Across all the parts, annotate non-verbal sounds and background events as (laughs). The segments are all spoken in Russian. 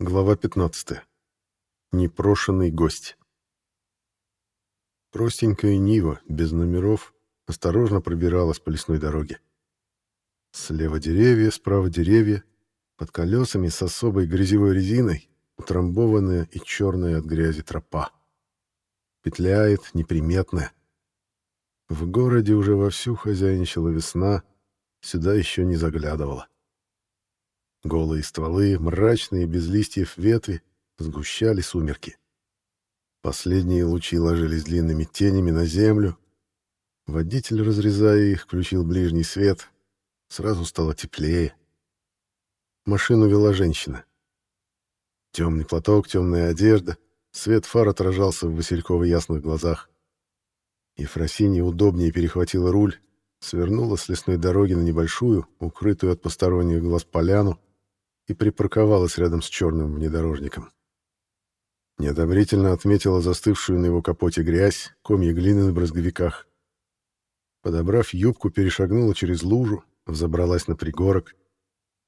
Глава 15. Непрошенный гость. Простенькая Нива, без номеров, осторожно пробиралась по лесной дороге. Слева деревья, справа деревья, под колесами с особой грязевой резиной утрамбованная и черная от грязи тропа. Петляет, неприметная. В городе уже вовсю хозяйничала весна, сюда еще не заглядывала. Голые стволы, мрачные, без листьев ветви, сгущали сумерки. Последние лучи ложились длинными тенями на землю. Водитель, разрезая их, включил ближний свет. Сразу стало теплее. Машину вела женщина. Темный платок, темная одежда. Свет фар отражался в Васильково ясных глазах. Ефросинья удобнее перехватила руль, свернула с лесной дороги на небольшую, укрытую от посторонних глаз поляну, и припарковалась рядом с черным внедорожником. Неодобрительно отметила застывшую на его капоте грязь, комья глины на брызговиках. Подобрав юбку, перешагнула через лужу, взобралась на пригорок.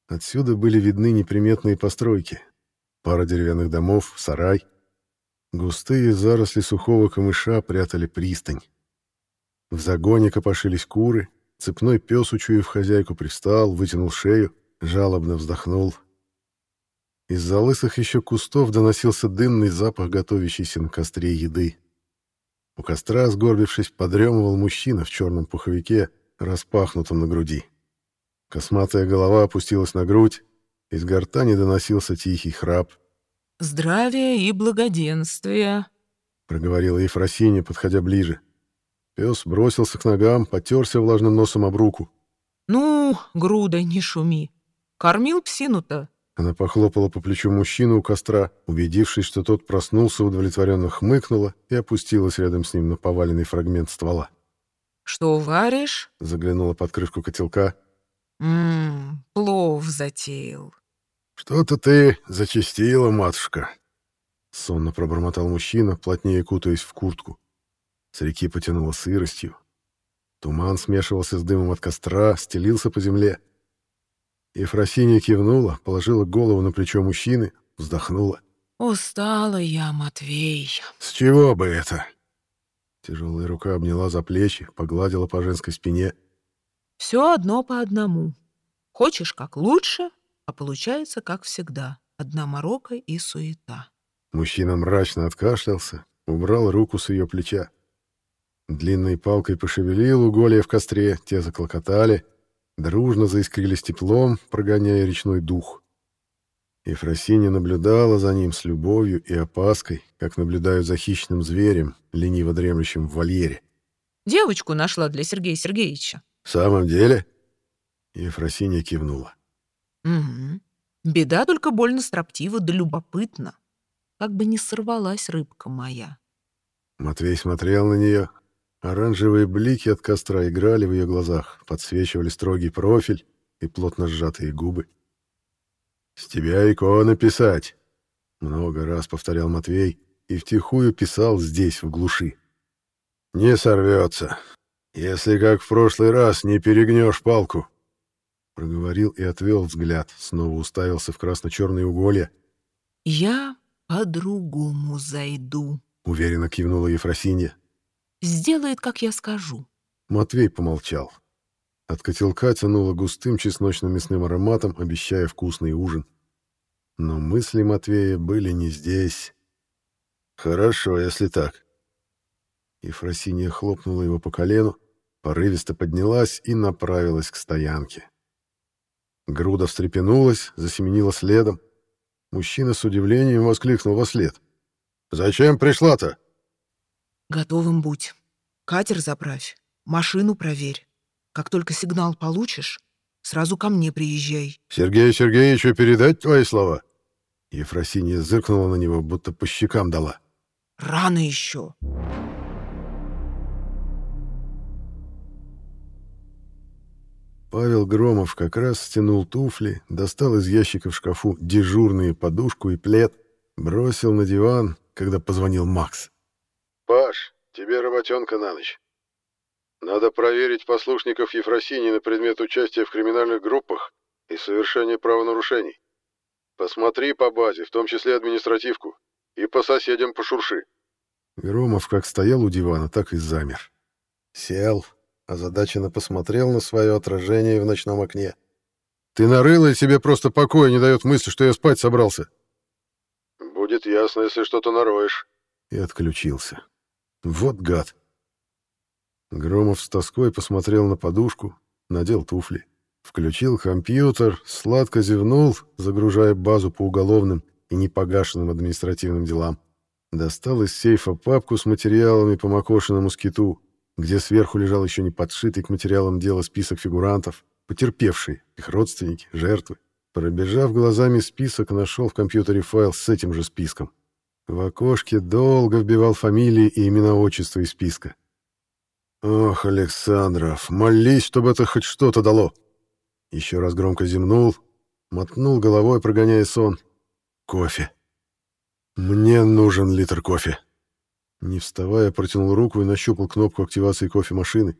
Отсюда были видны неприметные постройки. Пара деревянных домов, сарай. Густые заросли сухого камыша прятали пристань. В загоне копошились куры, цепной пес, учуяв хозяйку, пристал, вытянул шею, жалобно вздохнул — из-за лысых еще кустов доносился дымный запах готовящейся на костре еды. У костра, сгорбившись, подремывал мужчина в черном пуховике, распахнутом на груди. Косматая голова опустилась на грудь, из гортани доносился тихий храп. «Здравия и благоденствия», — проговорила Ефросинья, подходя ближе. Пес бросился к ногам, потерся влажным носом об руку. «Ну, груда, не шуми. Кормил псину-то?» Она похлопала по плечу мужчину у костра, убедившись, что тот проснулся, удовлетворенно хмыкнула и опустилась рядом с ним на поваленный фрагмент ствола. «Что варишь?» — заглянула под крышку котелка. «Ммм, плов затеял». «Что-то ты зачастила, матушка», — сонно пробормотал мужчина, плотнее кутаясь в куртку. С реки потянуло сыростью. Туман смешивался с дымом от костра, стелился по земле. Ефросинья кивнула, положила голову на плечо мужчины, вздохнула. «Устала я, Матвей». «С чего бы это?» Тяжелая рука обняла за плечи, погладила по женской спине. «Все одно по одному. Хочешь как лучше, а получается как всегда. Одна морока и суета». Мужчина мрачно откашлялся, убрал руку с ее плеча. Длинной палкой пошевелил уголья в костре, те заклокотали — дружно заискрились теплом, прогоняя речной дух. Ефросинья наблюдала за ним с любовью и опаской, как наблюдают за хищным зверем, лениво дремлющим в вольере. «Девочку нашла для Сергея Сергеевича». «В самом деле?» Ефросинья кивнула. «Угу. Беда только больно строптива да любопытна. Как бы не сорвалась рыбка моя». Матвей смотрел на нее, Оранжевые блики от костра играли в ее глазах, подсвечивали строгий профиль и плотно сжатые губы. «С тебя икона писать!» — много раз повторял Матвей и втихую писал здесь, в глуши. «Не сорвется, если, как в прошлый раз, не перегнешь палку!» Проговорил и отвел взгляд, снова уставился в красно-черные уголья. «Я по-другому зайду», — уверенно кивнула Ефросинья. Сделает, как я скажу. Матвей помолчал. От котелка тянуло густым чесночно-мясным ароматом, обещая вкусный ужин. Но мысли Матвея были не здесь. «Хорошо, если так». Ефросинья хлопнула его по колену, порывисто поднялась и направилась к стоянке. Груда встрепенулась, засеменила следом. Мужчина с удивлением воскликнул во след. «Зачем пришла-то?» Готовым будь. Катер заправь, машину проверь. Как только сигнал получишь, сразу ко мне приезжай. Сергею Сергеевичу передать твои слова? Ефросинья зыркнула на него, будто по щекам дала. Рано еще. Павел Громов как раз стянул туфли, достал из ящика в шкафу дежурные подушку и плед, бросил на диван, когда позвонил Макс. «Паш, тебе работенка на ночь. Надо проверить послушников Ефросинии на предмет участия в криминальных группах и совершения правонарушений. Посмотри по базе, в том числе административку, и по соседям пошурши. Громов как стоял у дивана, так и замер. Сел, озадаченно посмотрел на свое отражение в ночном окне. «Ты нарыл и тебе просто покоя не дает мысли, что я спать собрался?» «Будет ясно, если что-то нароешь». И отключился. «Вот гад!» Громов с тоской посмотрел на подушку, надел туфли. Включил компьютер, сладко зевнул, загружая базу по уголовным и непогашенным административным делам. Достал из сейфа папку с материалами по Макошиному скиту, где сверху лежал еще не подшитый к материалам дела список фигурантов, потерпевшие, их родственники, жертвы. Пробежав глазами список, нашел в компьютере файл с этим же списком. В окошке долго вбивал фамилии и имена отчества из списка. «Ох, Александров, молись, чтобы это хоть что-то дало!» Еще раз громко зевнул, мотнул головой, прогоняя сон. «Кофе. Мне нужен литр кофе». Не вставая, протянул руку и нащупал кнопку активации кофемашины.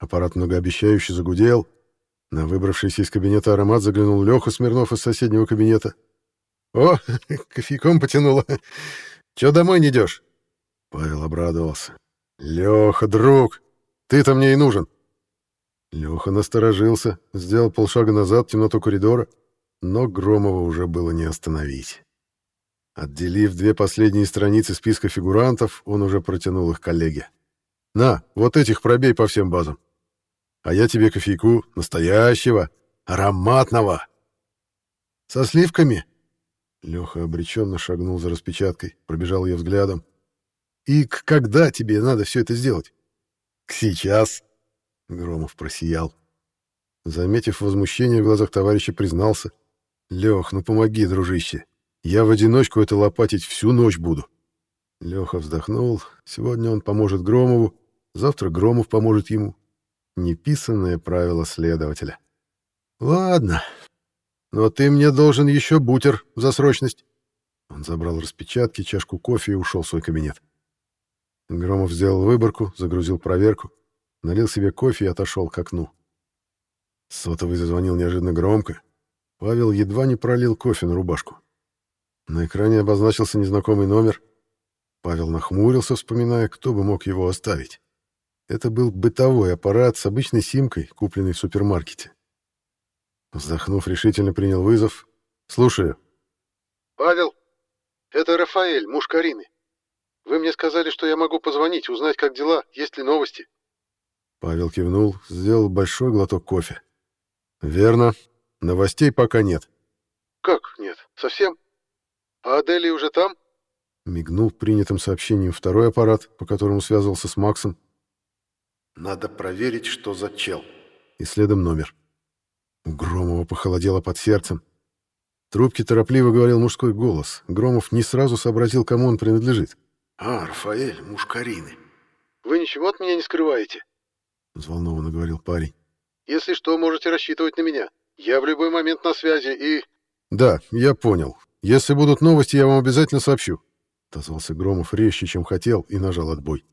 Аппарат многообещающе загудел. На выбравшийся из кабинета аромат заглянул Леха Смирнов из соседнего кабинета. «О, (laughs) кофейком потянуло. Чё домой не идешь?» Павел обрадовался. «Леха, друг, ты-то мне и нужен». Леха насторожился, сделал полшага назад в темноту коридора, но Громова уже было не остановить. Отделив две последние страницы списка фигурантов, он уже протянул их коллеге. «На, вот этих пробей по всем базам. А я тебе кофейку настоящего, ароматного». «Со сливками?» Леха обреченно шагнул за распечаткой, пробежал ее взглядом. «И к когда тебе надо все это сделать?» «К сейчас», — Громов просиял. Заметив возмущение в глазах товарища, признался. «Лех, ну помоги, дружище. Я в одиночку это лопатить всю ночь буду. Леха вздохнул. Сегодня он поможет Громову, завтра Громов поможет ему. Неписанное правило следователя. Ладно, но ты мне должен еще бутер за срочность. Он забрал распечатки, чашку кофе и ушел в свой кабинет. Громов сделал выборку, загрузил проверку, налил себе кофе и отошел к окну. Сотовый зазвонил неожиданно громко. Павел едва не пролил кофе на рубашку. На экране обозначился незнакомый номер. Павел нахмурился, вспоминая, кто бы мог его оставить. Это был бытовой аппарат с обычной симкой, купленный в супермаркете. Вздохнув, решительно принял вызов. «Слушаю». «Павел, это Рафаэль, муж Карины. Вы мне сказали, что я могу позвонить, узнать, как дела, есть ли новости». Павел кивнул, сделал большой глоток кофе. «Верно. Новостей пока нет». «Как нет? Совсем?» «А Аделия уже там?» Мигнул принятым сообщением второй аппарат, по которому связывался с Максом. «Надо проверить, что за чел». И следом номер. У Громова похолодело под сердцем. В трубке торопливо говорил мужской голос. Громов не сразу сообразил, кому он принадлежит. «А, Рафаэль, муж Карины». «Вы ничего от меня не скрываете?» Взволнованно говорил парень. «Если что, можете рассчитывать на меня. Я в любой момент на связи и...» «Да, я понял. Если будут новости, я вам обязательно сообщу. Отозвался Громов резче, чем хотел, и нажал отбой.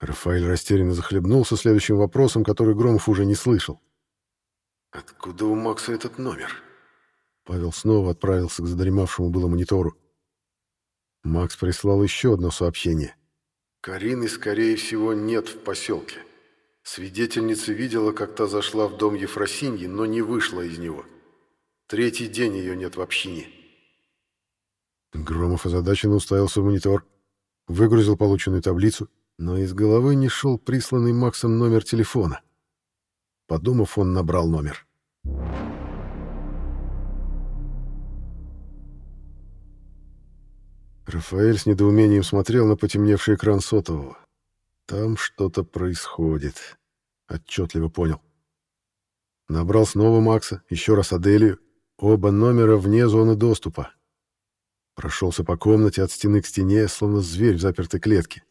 Рафаэль растерянно захлебнулся следующим вопросом, который Громов уже не слышал. «Откуда у Макса этот номер?» Павел снова отправился к задремавшему было монитору. Макс прислал еще одно сообщение. «Карины, скорее всего, нет в поселке. Свидетельница видела, как та зашла в дом Ефросиньи, но не вышла из него. Третий день ее нет в общине. Громов озадаченно уставился в монитор, выгрузил полученную таблицу, но из головы не шел присланный Максом номер телефона. Подумав, он набрал номер. Рафаэль с недоумением смотрел на потемневший экран сотового. Там что-то происходит. Отчетливо понял. Набрал снова Макса, еще раз Аделию. Оба номера вне зоны доступа. Прошелся по комнате от стены к стене, словно зверь в запертой клетке.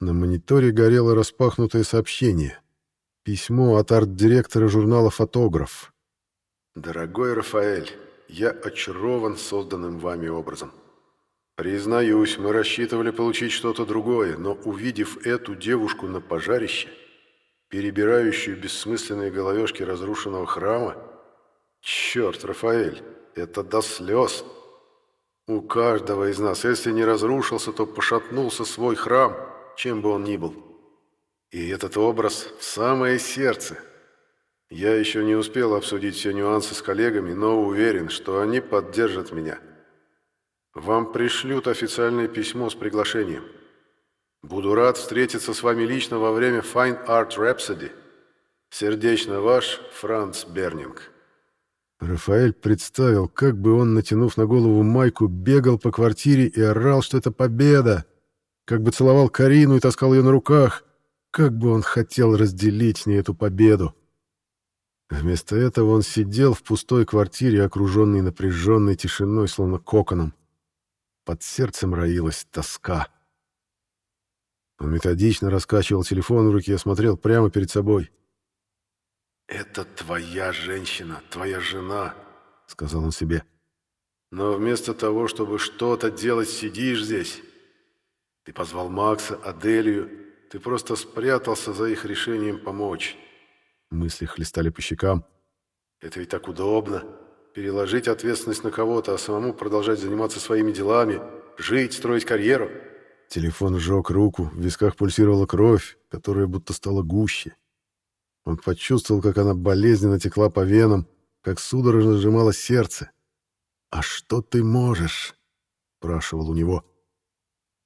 На мониторе горело распахнутое сообщение. Письмо от арт-директора журнала «Фотограф». «Дорогой Рафаэль, я очарован созданным вами образом. Признаюсь, мы рассчитывали получить что-то другое, но увидев эту девушку на пожарище, перебирающую бессмысленные головешки разрушенного храма, Черт, Рафаэль, это до слез. У каждого из нас, если не разрушился, то пошатнулся свой храм, чем бы он ни был. И этот образ в самое сердце. Я еще не успел обсудить все нюансы с коллегами, но уверен, что они поддержат меня. Вам пришлют официальное письмо с приглашением. Буду рад встретиться с вами лично во время Fine Art Rhapsody. Сердечно ваш Франц Бернинг. Рафаэль представил, как бы он, натянув на голову майку, бегал по квартире и орал, что это победа, как бы целовал Карину и таскал ее на руках, как бы он хотел разделить с ней эту победу. Вместо этого он сидел в пустой квартире, окруженный напряженной тишиной, словно коконом. Под сердцем роилась тоска. Он методично раскачивал телефон в руке, смотрел прямо перед собой — «Это твоя женщина, твоя жена», — сказал он себе. «Но вместо того, чтобы что-то делать, сидишь здесь. Ты позвал Макса, Аделию, ты просто спрятался за их решением помочь». Мысли хлестали по щекам. «Это ведь так удобно. Переложить ответственность на кого-то, а самому продолжать заниматься своими делами, жить, строить карьеру». Телефон сжег руку, в висках пульсировала кровь, которая будто стала гуще. Он почувствовал, как она болезненно текла по венам, как судорожно сжималось сердце. «А что ты можешь?» — спрашивал у него.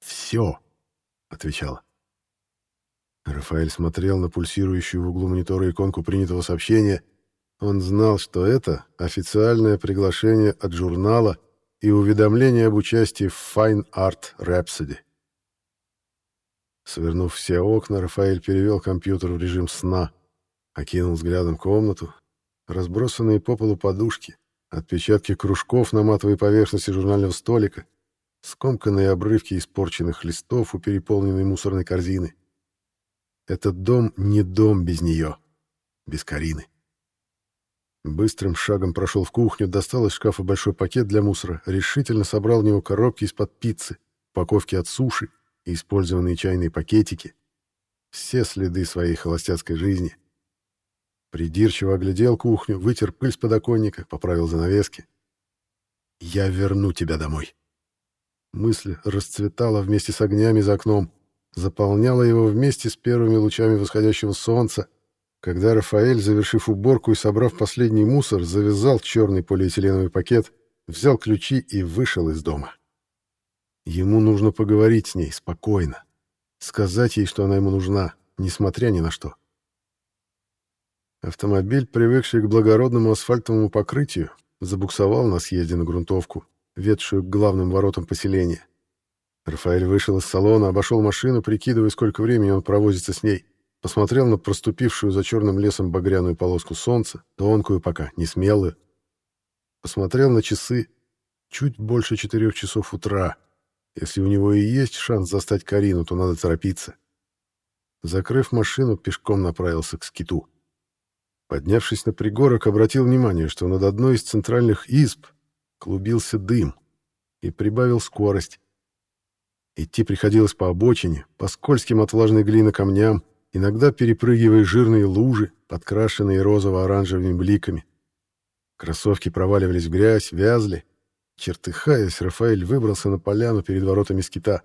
«Все», — отвечала. Рафаэль смотрел на пульсирующую в углу монитора иконку принятого сообщения. Он знал, что это официальное приглашение от журнала и уведомление об участии в Fine Art Rhapsody. Свернув все окна, Рафаэль перевел компьютер в режим сна. Окинул взглядом комнату. Разбросанные по полу подушки, отпечатки кружков на матовой поверхности журнального столика, скомканные обрывки испорченных листов у переполненной мусорной корзины. Этот дом не дом без нее, без Карины. Быстрым шагом прошел в кухню, достал из шкафа большой пакет для мусора, решительно собрал в него коробки из-под пиццы, упаковки от суши и использованные чайные пакетики. Все следы своей холостяцкой жизни — Придирчиво оглядел кухню, вытер пыль с подоконника, поправил занавески. «Я верну тебя домой». Мысль расцветала вместе с огнями за окном, заполняла его вместе с первыми лучами восходящего солнца, когда Рафаэль, завершив уборку и собрав последний мусор, завязал черный полиэтиленовый пакет, взял ключи и вышел из дома. Ему нужно поговорить с ней спокойно, сказать ей, что она ему нужна, несмотря ни на что. Автомобиль, привыкший к благородному асфальтовому покрытию, забуксовал на съезде на грунтовку, ведшую к главным воротам поселения. Рафаэль вышел из салона, обошел машину, прикидывая, сколько времени он провозится с ней, посмотрел на проступившую за черным лесом багряную полоску солнца, тонкую пока, не смелую. Посмотрел на часы. Чуть больше четырех часов утра. Если у него и есть шанс застать Карину, то надо торопиться. Закрыв машину, пешком направился к скиту. Поднявшись на пригорок, обратил внимание, что над одной из центральных изб клубился дым и прибавил скорость. Идти приходилось по обочине, по скользким от влажной глины камням, иногда перепрыгивая жирные лужи, подкрашенные розово-оранжевыми бликами. Кроссовки проваливались в грязь, вязли. Чертыхаясь, Рафаэль выбрался на поляну перед воротами скита.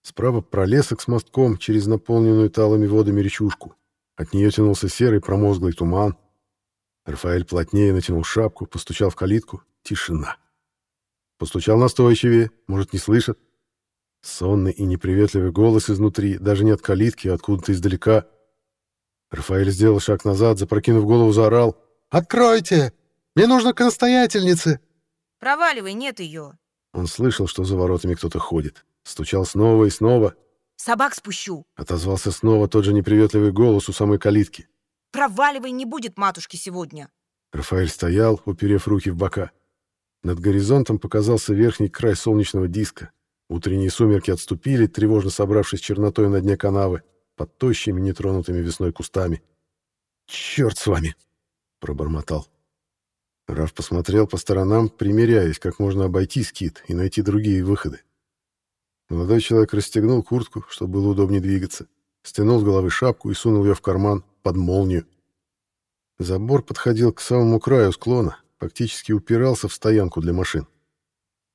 Справа пролесок с мостком через наполненную талыми водами речушку. От нее тянулся серый промозглый туман. Рафаэль плотнее натянул шапку, постучал в калитку. Тишина. Постучал настойчивее, может, не слышат. Сонный и неприветливый голос изнутри, даже не от калитки, а откуда-то издалека. Рафаэль сделал шаг назад, запрокинув голову, заорал. «Откройте! Мне нужно к настоятельнице!» «Проваливай, нет ее!» Он слышал, что за воротами кто-то ходит. Стучал снова и снова. Собак спущу. Отозвался снова тот же неприветливый голос у самой калитки. Проваливай, не будет матушки сегодня. Рафаэль стоял, уперев руки в бока. Над горизонтом показался верхний край солнечного диска. Утренние сумерки отступили, тревожно собравшись чернотой на дне канавы, под тощими, нетронутыми весной кустами. «Черт с вами!» — пробормотал. Раф посмотрел по сторонам, примеряясь, как можно обойти скит и найти другие выходы. Молодой человек расстегнул куртку, чтобы было удобнее двигаться, стянул с головы шапку и сунул ее в карман под молнию. Забор подходил к самому краю склона, фактически упирался в стоянку для машин.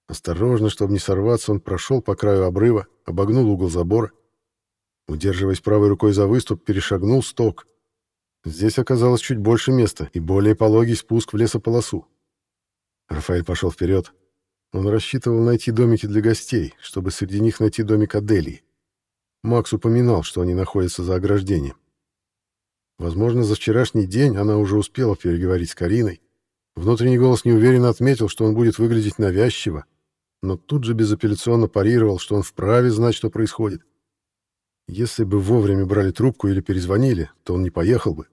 Осторожно, чтобы не сорваться, он прошел по краю обрыва, обогнул угол забора. Удерживаясь правой рукой за выступ, перешагнул сток. Здесь оказалось чуть больше места и более пологий спуск в лесополосу. Рафаэль пошел вперед. Он рассчитывал найти домики для гостей, чтобы среди них найти домик Аделии. Макс упоминал, что они находятся за ограждением. Возможно, за вчерашний день она уже успела переговорить с Кариной. Внутренний голос неуверенно отметил, что он будет выглядеть навязчиво, но тут же безапелляционно парировал, что он вправе знать, что происходит. Если бы вовремя брали трубку или перезвонили, то он не поехал бы.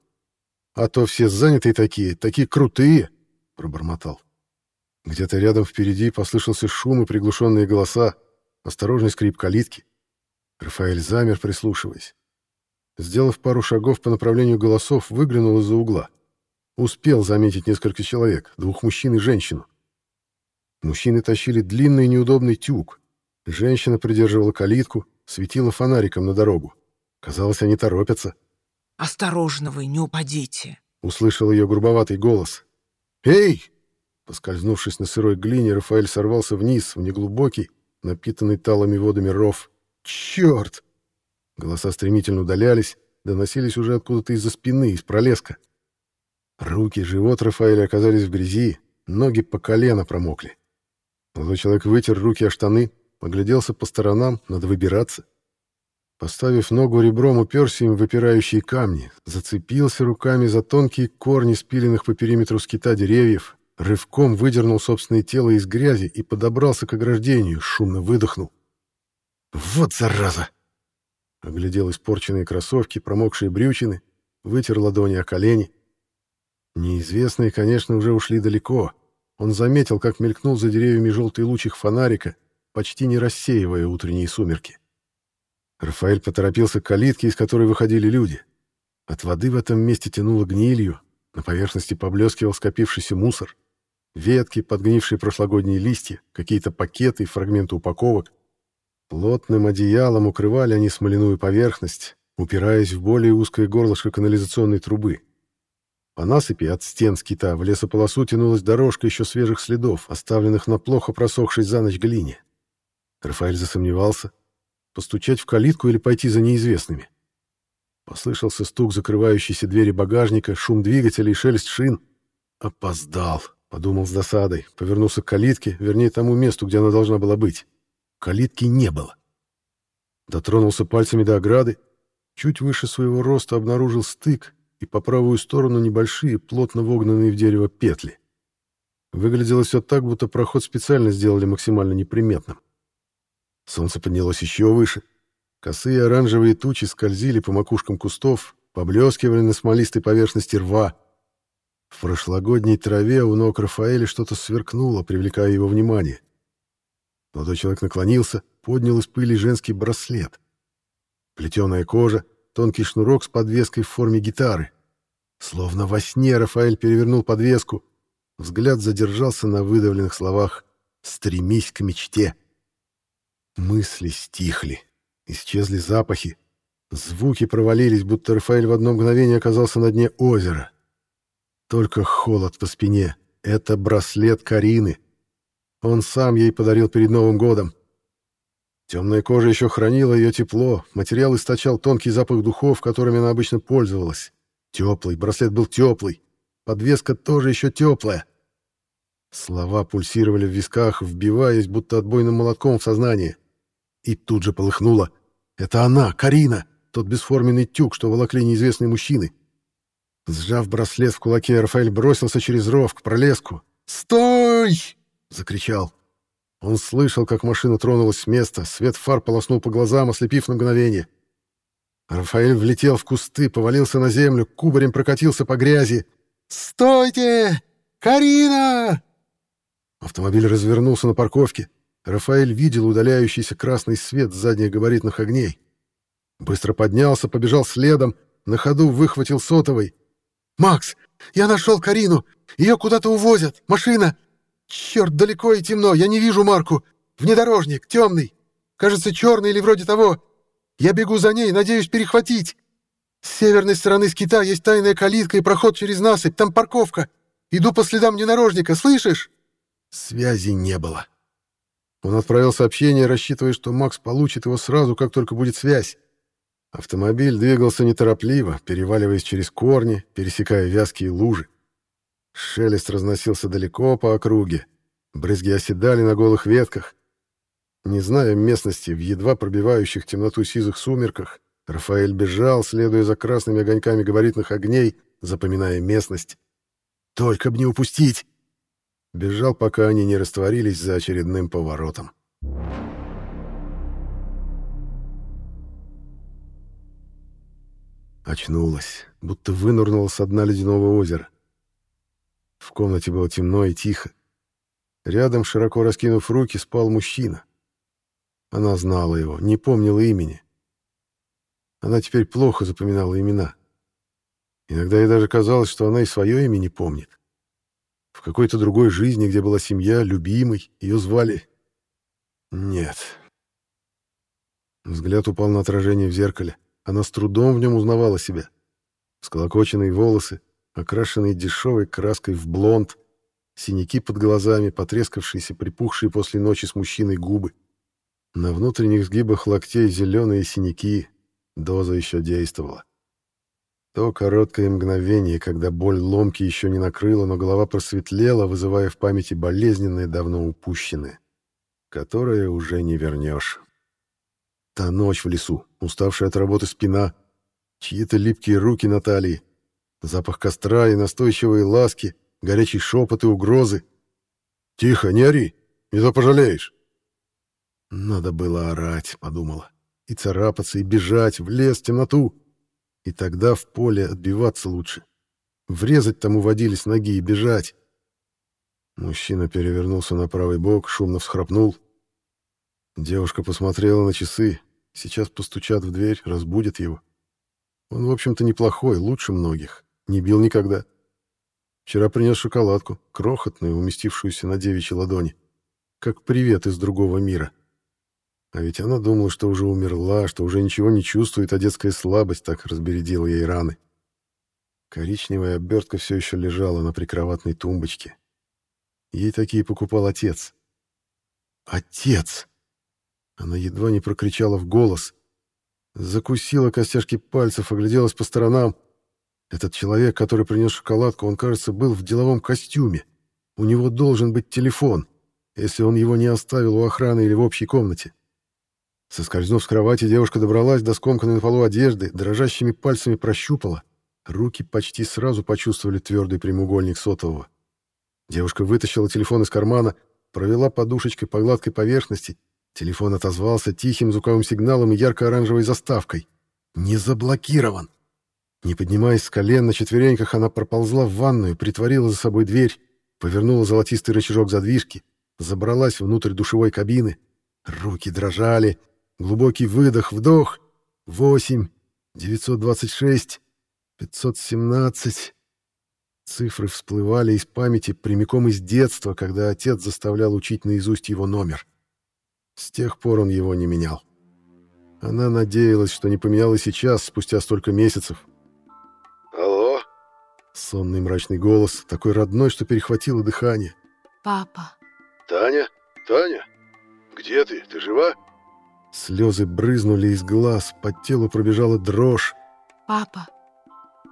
А то все занятые такие, такие крутые, — пробормотал. Где-то рядом впереди послышался шум и приглушенные голоса, осторожный скрип калитки. Рафаэль замер, прислушиваясь. Сделав пару шагов по направлению голосов, выглянул из-за угла. Успел заметить несколько человек, двух мужчин и женщину. Мужчины тащили длинный неудобный тюк. Женщина придерживала калитку, светила фонариком на дорогу. Казалось, они торопятся. «Осторожно вы, не упадите!» — услышал ее грубоватый голос. «Эй!» Поскользнувшись на сырой глине, Рафаэль сорвался вниз, в неглубокий, напитанный талыми водами ров. «Черт!» Голоса стремительно удалялись, доносились уже откуда-то из-за спины, из пролеска. Руки, живот Рафаэля оказались в грязи, ноги по колено промокли. Молодой человек вытер руки о штаны, погляделся по сторонам, надо выбираться. Поставив ногу ребром, уперся им в выпирающие камни, зацепился руками за тонкие корни спиленных по периметру скита деревьев, рывком выдернул собственное тело из грязи и подобрался к ограждению, шумно выдохнул. «Вот зараза!» Оглядел испорченные кроссовки, промокшие брючины, вытер ладони о колени. Неизвестные, конечно, уже ушли далеко. Он заметил, как мелькнул за деревьями желтый луч их фонарика, почти не рассеивая утренние сумерки. Рафаэль поторопился к калитке, из которой выходили люди. От воды в этом месте тянуло гнилью, на поверхности поблескивал скопившийся мусор. Ветки, подгнившие прошлогодние листья, какие-то пакеты и фрагменты упаковок. Плотным одеялом укрывали они смоляную поверхность, упираясь в более узкое горлышко канализационной трубы. По насыпи от стен скита в лесополосу тянулась дорожка еще свежих следов, оставленных на плохо просохшей за ночь глине. Рафаэль засомневался, постучать в калитку или пойти за неизвестными. Послышался стук закрывающейся двери багажника, шум двигателя и шелест шин. «Опоздал», — подумал с досадой, повернулся к калитке, вернее, тому месту, где она должна была быть. Калитки не было. Дотронулся пальцами до ограды, чуть выше своего роста обнаружил стык и по правую сторону небольшие, плотно вогнанные в дерево петли. Выглядело все так, будто проход специально сделали максимально неприметным. Солнце поднялось еще выше. Косые оранжевые тучи скользили по макушкам кустов, поблескивали на смолистой поверхности рва. В прошлогодней траве у ног Рафаэля что-то сверкнуло, привлекая его внимание. Молодой человек наклонился, поднял из пыли женский браслет. Плетеная кожа, тонкий шнурок с подвеской в форме гитары. Словно во сне Рафаэль перевернул подвеску. Взгляд задержался на выдавленных словах «Стремись к мечте». Мысли стихли, исчезли запахи. Звуки провалились, будто Рафаэль в одно мгновение оказался на дне озера. Только холод по спине. Это браслет Карины. Он сам ей подарил перед Новым годом. Темная кожа еще хранила ее тепло, материал источал тонкий запах духов, которыми она обычно пользовалась. Теплый, браслет был теплый, подвеска тоже еще теплая. Слова пульсировали в висках, вбиваясь, будто отбойным молотком в сознание. И тут же полыхнуло. Это она, Карина, тот бесформенный тюк, что волокли неизвестные мужчины. Сжав браслет в кулаке, Рафаэль бросился через ров к пролеску. «Стой!» закричал. Он слышал, как машина тронулась с места, свет фар полоснул по глазам, ослепив на мгновение. Рафаэль влетел в кусты, повалился на землю, кубарем прокатился по грязи. «Стойте! Карина!» Автомобиль развернулся на парковке. Рафаэль видел удаляющийся красный свет задних габаритных огней. Быстро поднялся, побежал следом, на ходу выхватил сотовый. «Макс, я нашел Карину! Ее куда-то увозят! Машина! Черт, далеко и темно, я не вижу Марку. Внедорожник, темный. Кажется, черный или вроде того. Я бегу за ней, надеюсь перехватить. С северной стороны скита есть тайная калитка и проход через насыпь, там парковка. Иду по следам внедорожника, слышишь?» Связи не было. Он отправил сообщение, рассчитывая, что Макс получит его сразу, как только будет связь. Автомобиль двигался неторопливо, переваливаясь через корни, пересекая вязкие лужи. Шелест разносился далеко по округе. Брызги оседали на голых ветках. Не зная местности, в едва пробивающих темноту сизых сумерках, Рафаэль бежал, следуя за красными огоньками габаритных огней, запоминая местность. «Только б не упустить!» Бежал, пока они не растворились за очередным поворотом. Очнулась, будто вынырнула с дна ледяного озера. В комнате было темно и тихо. Рядом, широко раскинув руки, спал мужчина. Она знала его, не помнила имени. Она теперь плохо запоминала имена. Иногда ей даже казалось, что она и свое имя не помнит. В какой-то другой жизни, где была семья, любимый, ее звали... Нет. Взгляд упал на отражение в зеркале. Она с трудом в нем узнавала себя. Сколокоченные волосы, окрашенные дешевой краской в блонд, синяки под глазами, потрескавшиеся, припухшие после ночи с мужчиной губы. На внутренних сгибах локтей зеленые синяки. Доза еще действовала. То короткое мгновение, когда боль ломки еще не накрыла, но голова просветлела, вызывая в памяти болезненное, давно упущенное, которое уже не вернешь. Та ночь в лесу, уставшая от работы спина, чьи-то липкие руки на талии, запах костра и настойчивые ласки, горячий шепот и угрозы. «Тихо, не ори, не то пожалеешь!» «Надо было орать», — подумала, — «и царапаться, и бежать в лес, в темноту, и тогда в поле отбиваться лучше. Врезать тому водились ноги и бежать». Мужчина перевернулся на правый бок, шумно всхрапнул, Девушка посмотрела на часы. Сейчас постучат в дверь, разбудят его. Он, в общем-то, неплохой, лучше многих. Не бил никогда. Вчера принес шоколадку, крохотную, уместившуюся на девичьей ладони. Как привет из другого мира. А ведь она думала, что уже умерла, что уже ничего не чувствует, а детская слабость так разбередила ей раны. Коричневая обертка все еще лежала на прикроватной тумбочке. Ей такие покупал отец. Отец! Она едва не прокричала в голос. Закусила костяшки пальцев, огляделась по сторонам. Этот человек, который принес шоколадку, он, кажется, был в деловом костюме. У него должен быть телефон, если он его не оставил у охраны или в общей комнате. Соскользнув с кровати, девушка добралась до скомканной на полу одежды, дрожащими пальцами прощупала. Руки почти сразу почувствовали твердый прямоугольник сотового. Девушка вытащила телефон из кармана, провела подушечкой по гладкой поверхности Телефон отозвался тихим звуковым сигналом и ярко-оранжевой заставкой. «Не заблокирован!» Не поднимаясь с колен, на четвереньках она проползла в ванную, притворила за собой дверь, повернула золотистый рычажок задвижки, забралась внутрь душевой кабины. Руки дрожали. Глубокий выдох, вдох. Восемь, девятьсот двадцать шесть, пятьсот семнадцать. Цифры всплывали из памяти прямиком из детства, когда отец заставлял учить наизусть его номер. С тех пор он его не менял. Она надеялась, что не поменял и сейчас, спустя столько месяцев. Сонный мрачный голос, такой родной, что перехватило дыхание. Папа. «Таня? Таня? Где ты? Ты жива?» Слезы брызнули из глаз, по телу пробежала дрожь. Папа,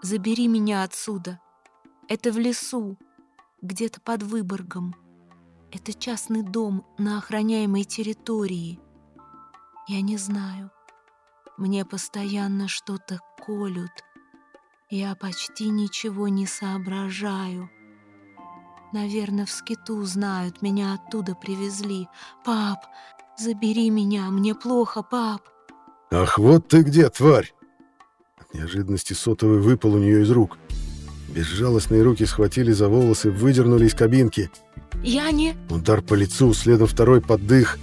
забери меня отсюда. Это в лесу, где-то под Выборгом. Это частный дом на охраняемой территории. Я не знаю. Мне постоянно что-то колют. Я почти ничего не соображаю. Наверное, в скиту знают, меня оттуда привезли. Пап, забери меня, мне плохо, пап. Ах, вот ты где, тварь! От неожиданности сотовый выпал у нее из рук. Безжалостные руки схватили за волосы, выдернули из кабинки — я не... Удар по лицу, следом второй поддых.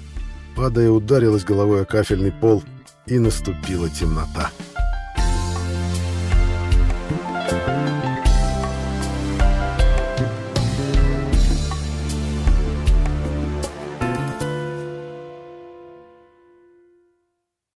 Падая, ударилась головой о кафельный пол, и наступила темнота.